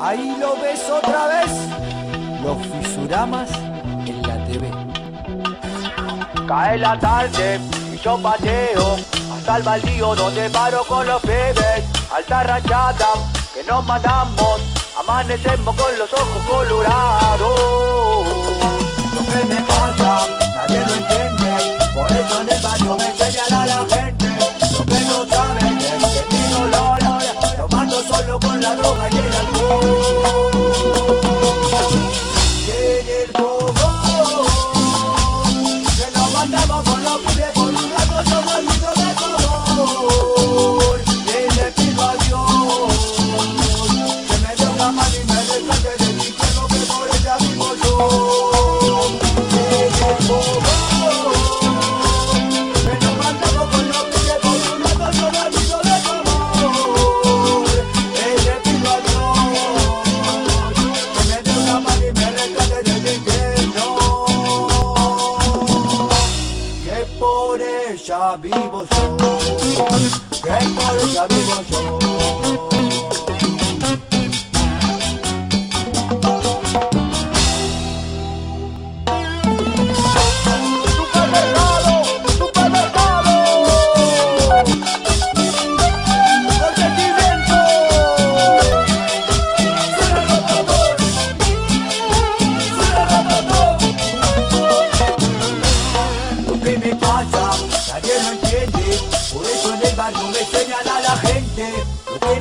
Ahí lo ves otra vez, los fisuramas en la TV. Cae la tarde y yo pateo hasta el baldío donde paro con los bebés. Alta rachada que nos matamos, amanecemos con los ojos colorados. moda y el. Great Polish, I'll be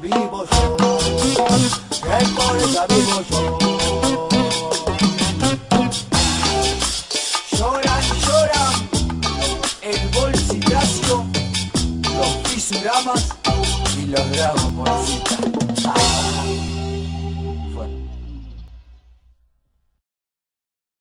vivo yo, que vivo yo. Lloran, lloran el bolsitracio, los fisuramas y los dragones.